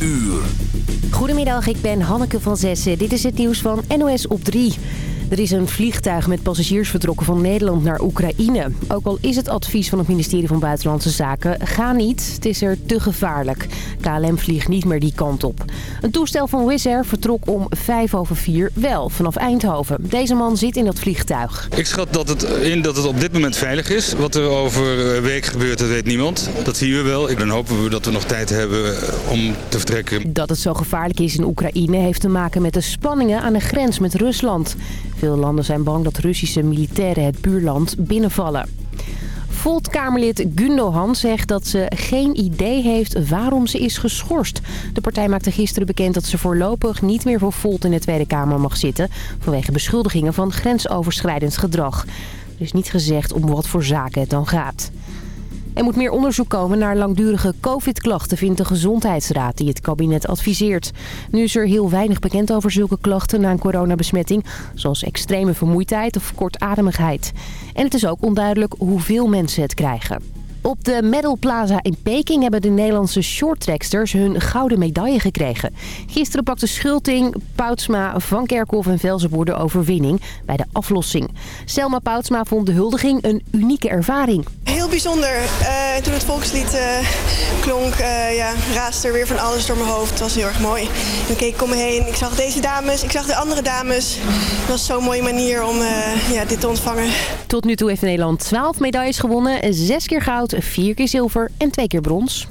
uur. Goedemiddag, ik ben Hanneke van Zessen. Dit is het nieuws van NOS op 3. Er is een vliegtuig met passagiers vertrokken van Nederland naar Oekraïne. Ook al is het advies van het ministerie van Buitenlandse Zaken... ga niet, het is er te gevaarlijk. KLM vliegt niet meer die kant op. Een toestel van Wizz Air vertrok om vijf over vier wel vanaf Eindhoven. Deze man zit in dat vliegtuig. Ik schat dat het in dat het op dit moment veilig is. Wat er over een week gebeurt, dat weet niemand. Dat zien we wel. Dan hopen we dat we nog tijd hebben om te vertrekken. Dat het zo gevaarlijk is in Oekraïne heeft te maken met de spanningen aan de grens met Rusland. Veel landen zijn bang dat Russische militairen het buurland binnenvallen. Volt-Kamerlid Gundogan zegt dat ze geen idee heeft waarom ze is geschorst. De partij maakte gisteren bekend dat ze voorlopig niet meer voor Volt in de Tweede Kamer mag zitten... vanwege beschuldigingen van grensoverschrijdend gedrag. Er is niet gezegd om wat voor zaken het dan gaat. Er moet meer onderzoek komen naar langdurige covid-klachten, vindt de Gezondheidsraad die het kabinet adviseert. Nu is er heel weinig bekend over zulke klachten na een coronabesmetting, zoals extreme vermoeidheid of kortademigheid. En het is ook onduidelijk hoeveel mensen het krijgen. Op de Medal Plaza in Peking hebben de Nederlandse shorttracksters hun gouden medaille gekregen. Gisteren pakte Schulting, Poutsma, Van Kerkhoff en Velzenboer de overwinning bij de aflossing. Selma Poutsma vond de huldiging een unieke ervaring. Heel bijzonder. Uh, toen het volkslied uh, klonk, uh, ja, raasde er weer van alles door mijn hoofd. Het was heel erg mooi. Ik keek om me heen. Ik zag deze dames, ik zag de andere dames. Het was zo'n mooie manier om ja, dit te ontvangen. Tot nu toe heeft Nederland 12 medailles gewonnen. Zes keer goud, vier keer zilver en twee keer brons.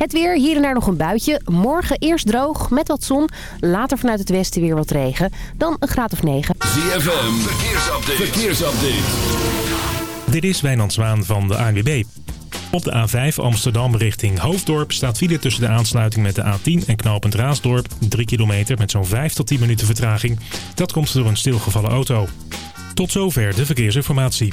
Het weer, hier en daar nog een buitje. Morgen eerst droog, met wat zon. Later vanuit het westen weer wat regen. Dan een graad of 9. ZFM, verkeersupdate. verkeersupdate. Dit is Wijnand Zwaan van de ANWB. Op de A5 Amsterdam richting Hoofddorp staat file tussen de aansluiting met de A10 en knooppunt Raasdorp. 3 kilometer met zo'n 5 tot 10 minuten vertraging. Dat komt door een stilgevallen auto. Tot zover de verkeersinformatie.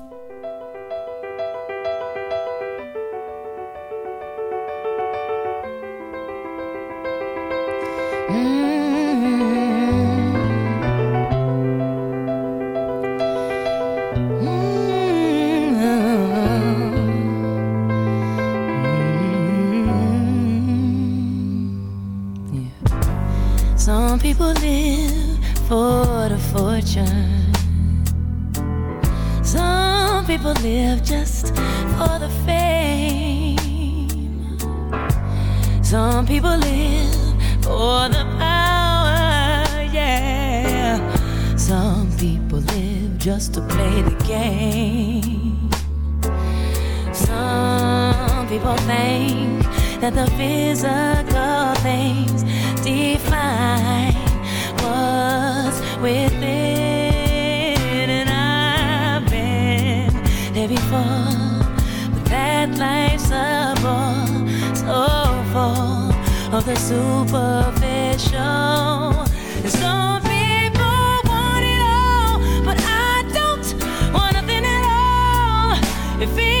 Within. And I've been there before, but that life's a bore so full of the superficial. Some people want it all, but I don't want nothing at all. If it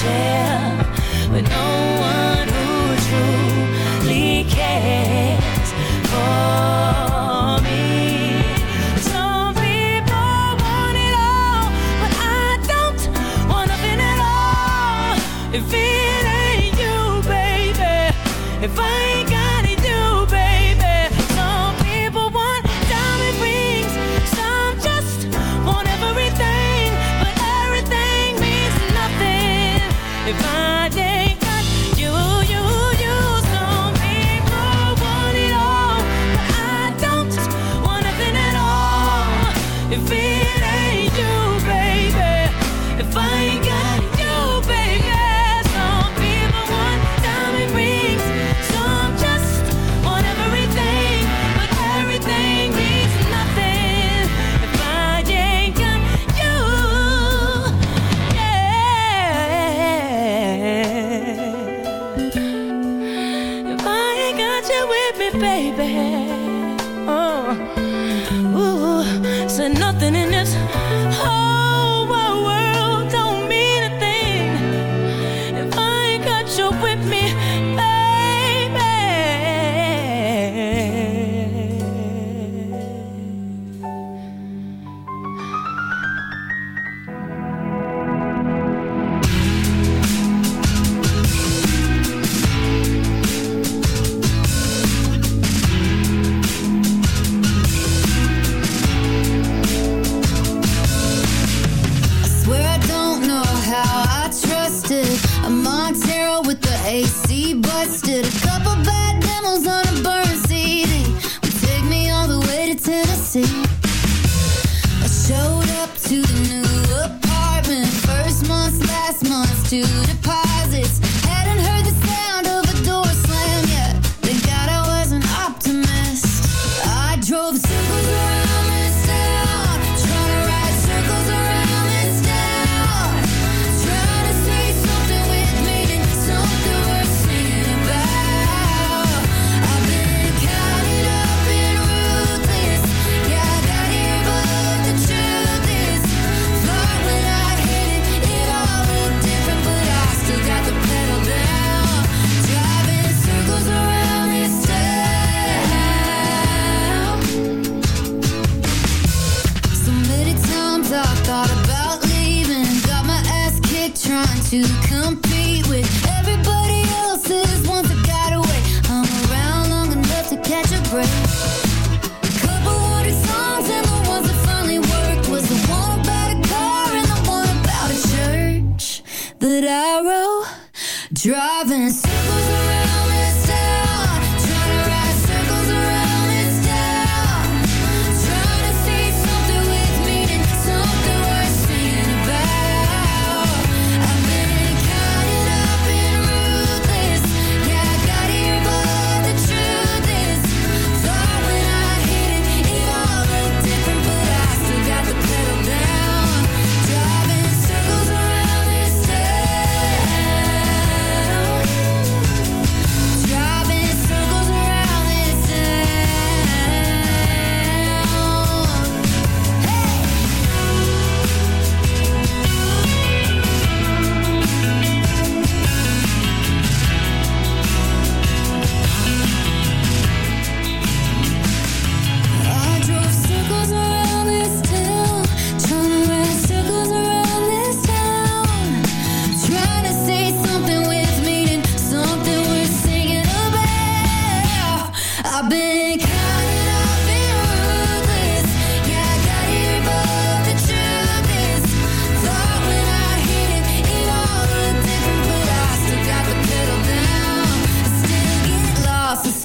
share with no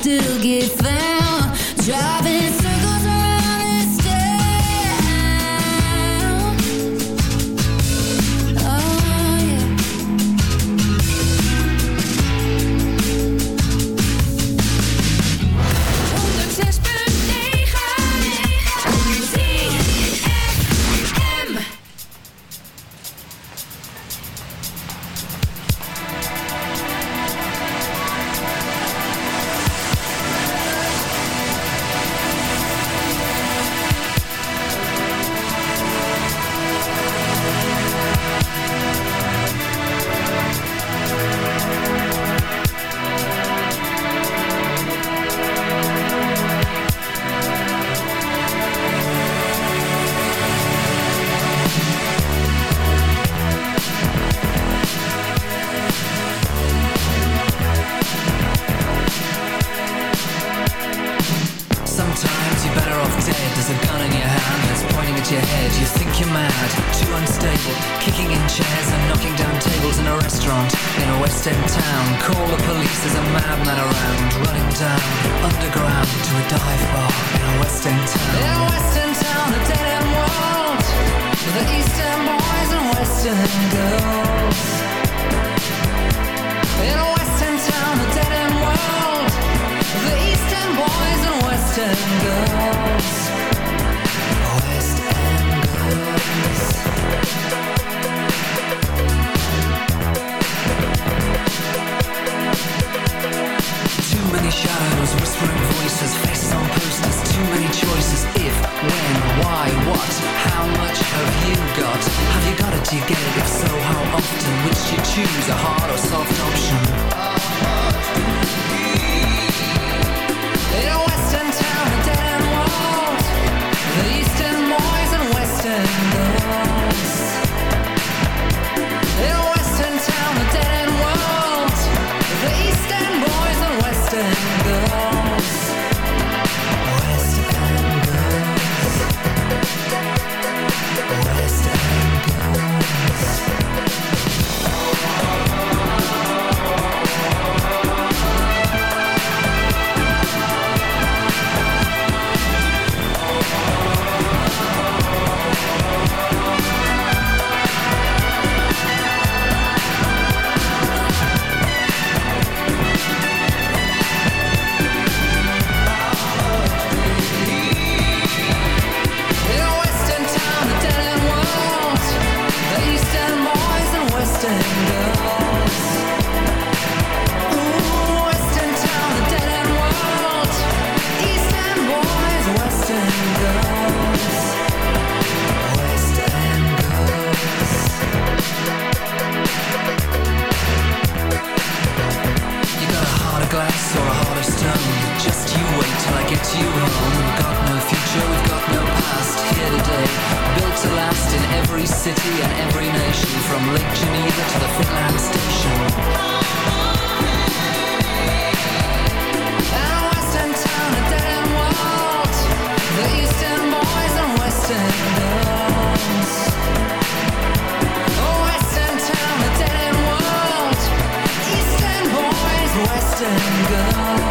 still get found. Driving you gotta do get it If so, how often would you choose a hard or soft option? you home We've got no future, we've got no past. Here today, built to last in every city and every nation. From Lake Geneva to the Finland Station. And western town, a dead end world. The eastern boys and western girls Oh, western town, a dead end world. Eastern boys, western girls.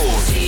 Show.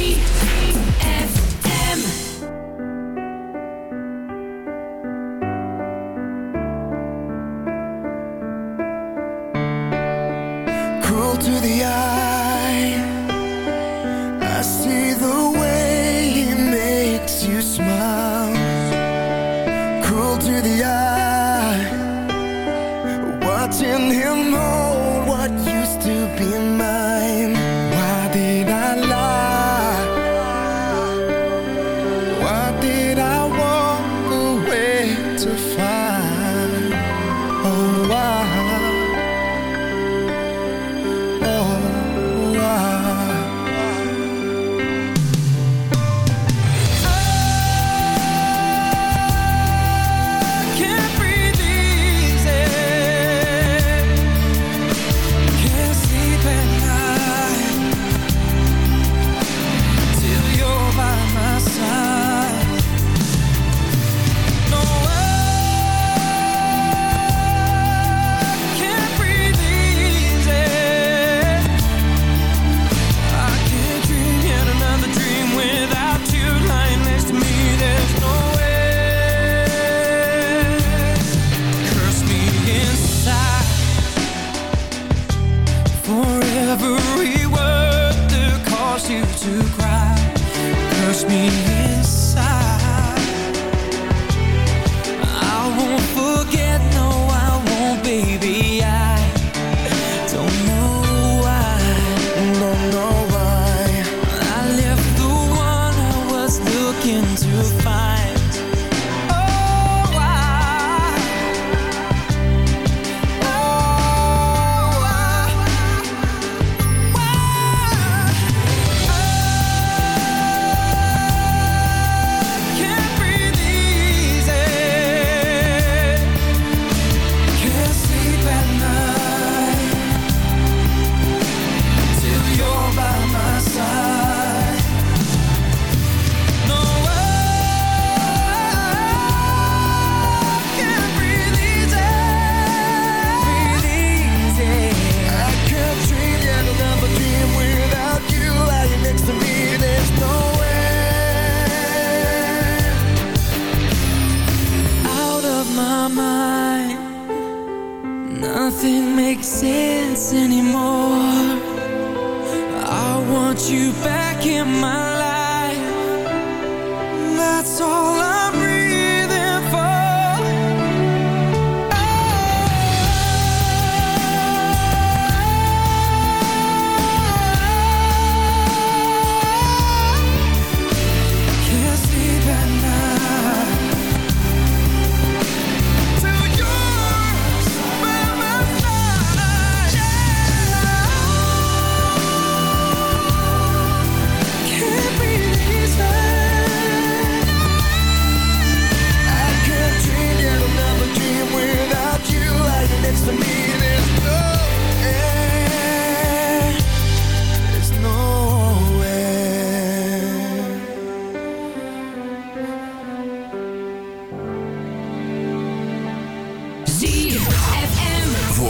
Looking to find.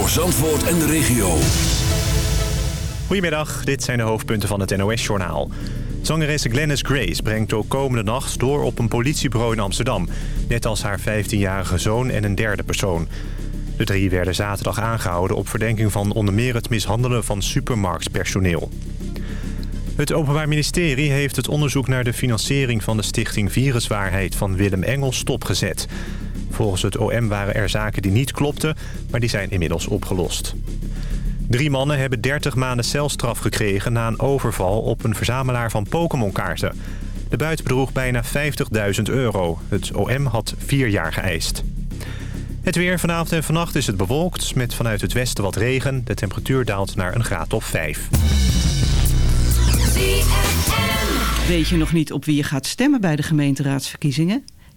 voor Zandvoort en de regio. Goedemiddag, dit zijn de hoofdpunten van het NOS-journaal. Zangeres Glennis Grace brengt ook komende nacht door op een politiebureau in Amsterdam. Net als haar 15-jarige zoon en een derde persoon. De drie werden zaterdag aangehouden op verdenking van onder meer het mishandelen van supermarktpersoneel. Het Openbaar Ministerie heeft het onderzoek naar de financiering van de stichting Viruswaarheid van Willem Engels stopgezet. Volgens het OM waren er zaken die niet klopten, maar die zijn inmiddels opgelost. Drie mannen hebben 30 maanden celstraf gekregen na een overval op een verzamelaar van Pokémon-kaarten. De buit bedroeg bijna 50.000 euro. Het OM had vier jaar geëist. Het weer vanavond en vannacht is het bewolkt met vanuit het westen wat regen. De temperatuur daalt naar een graad of 5. Weet je nog niet op wie je gaat stemmen bij de gemeenteraadsverkiezingen?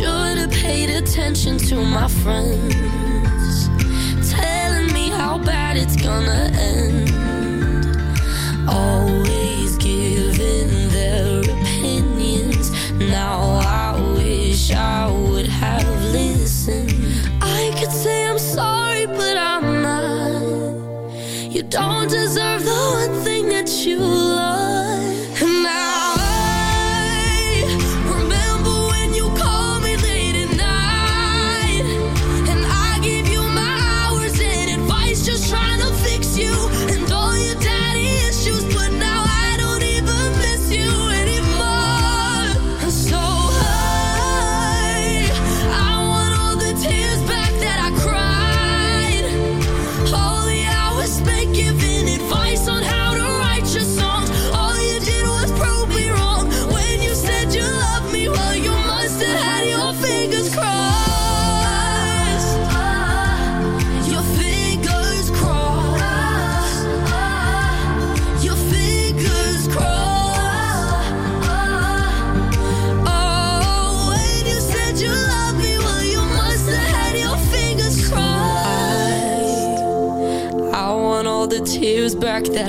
Should have paid attention to my friends, telling me how bad it's gonna end. Always giving their opinions. Now I wish I would have listened. I could say I'm sorry, but I'm not. You don't deserve.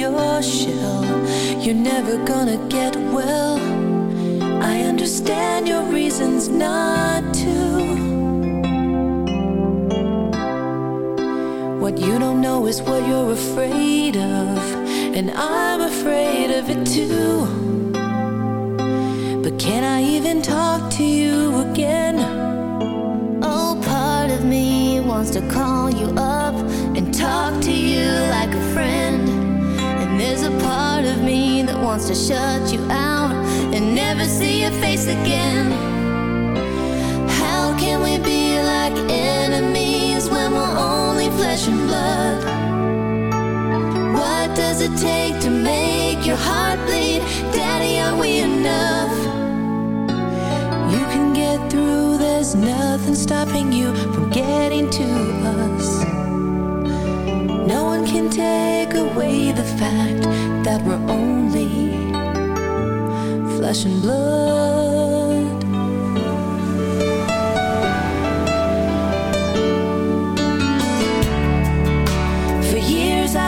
有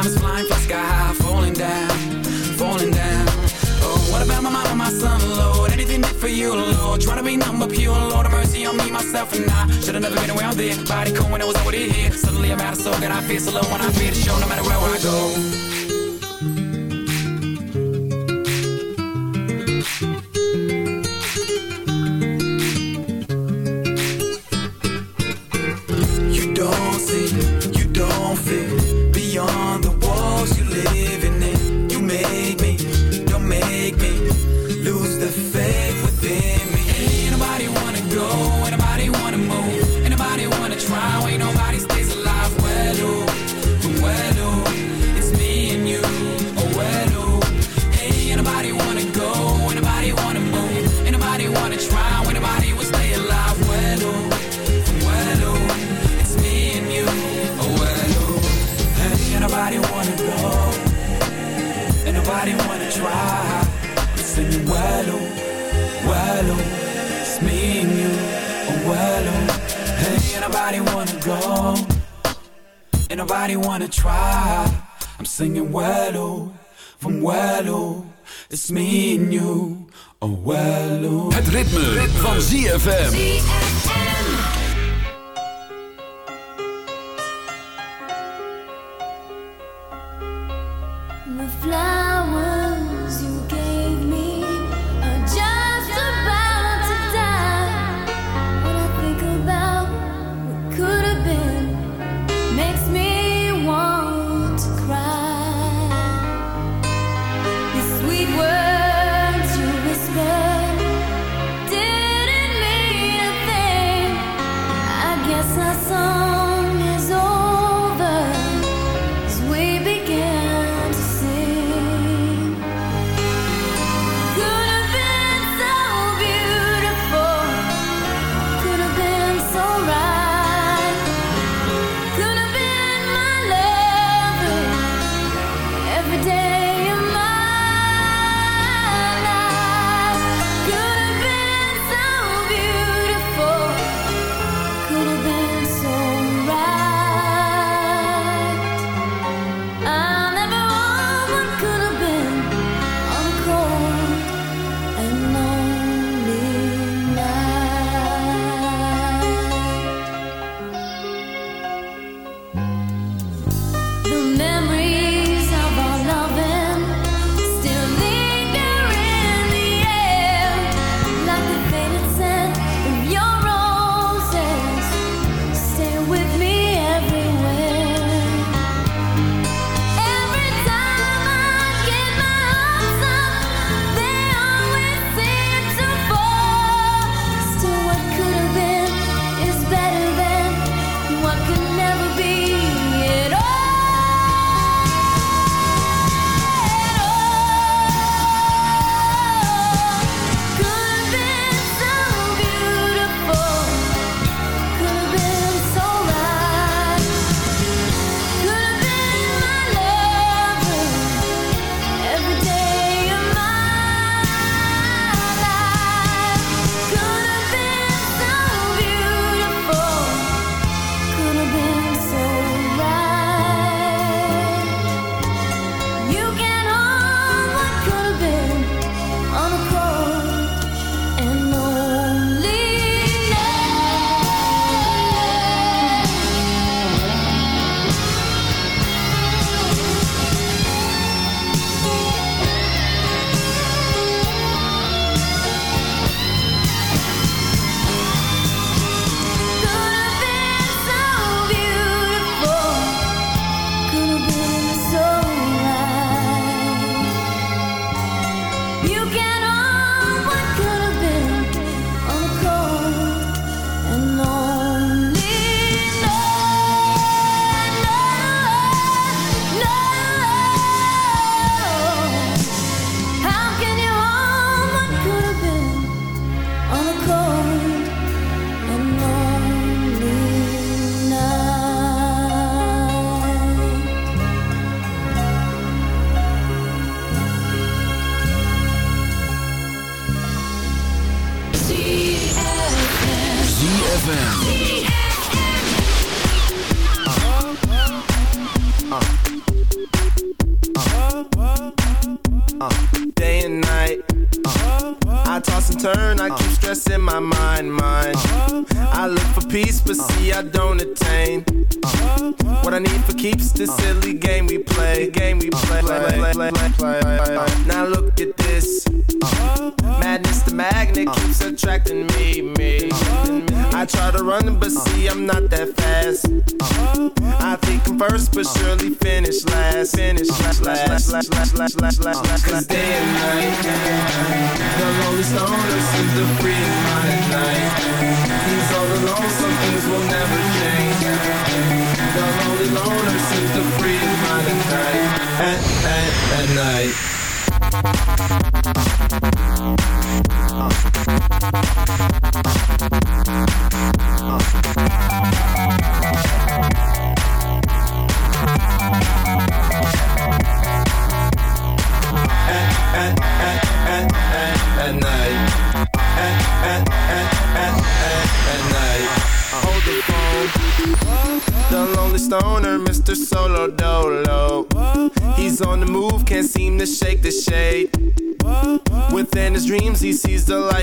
Time is flying, fly sky high, falling down, falling down. Oh, what about my mama, my son, Lord? Anything for you, Lord? Trying to be number pure, Lord, have mercy on me, myself, and I. Should've never been around there. Body cool when it was over here. Suddenly I'm out of soul, and I feel so low when I feel the show, no matter where I go.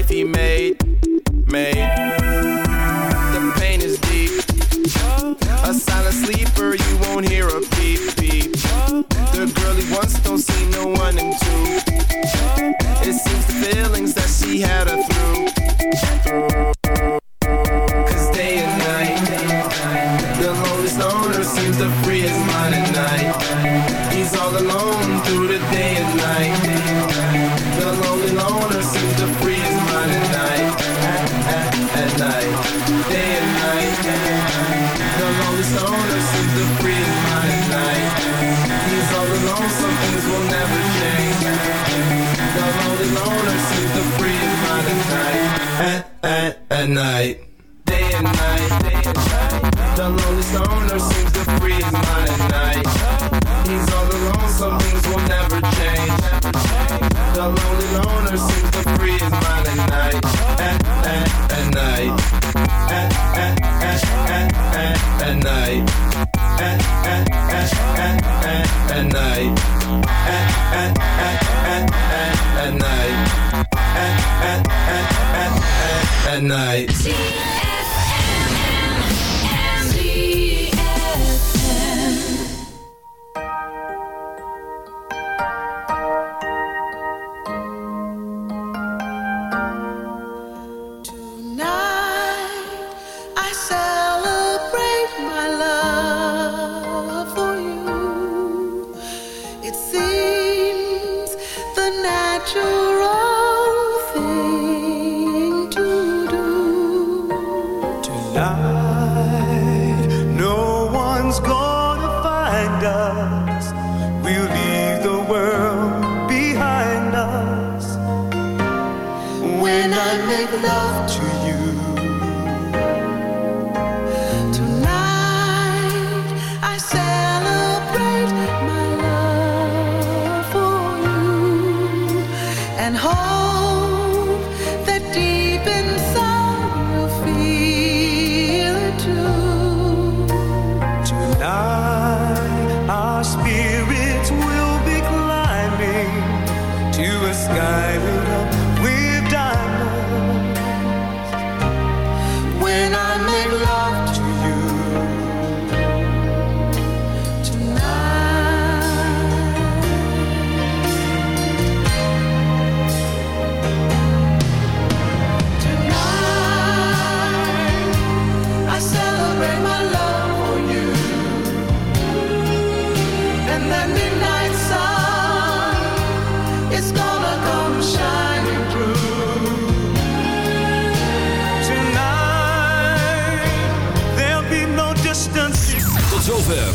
if he made.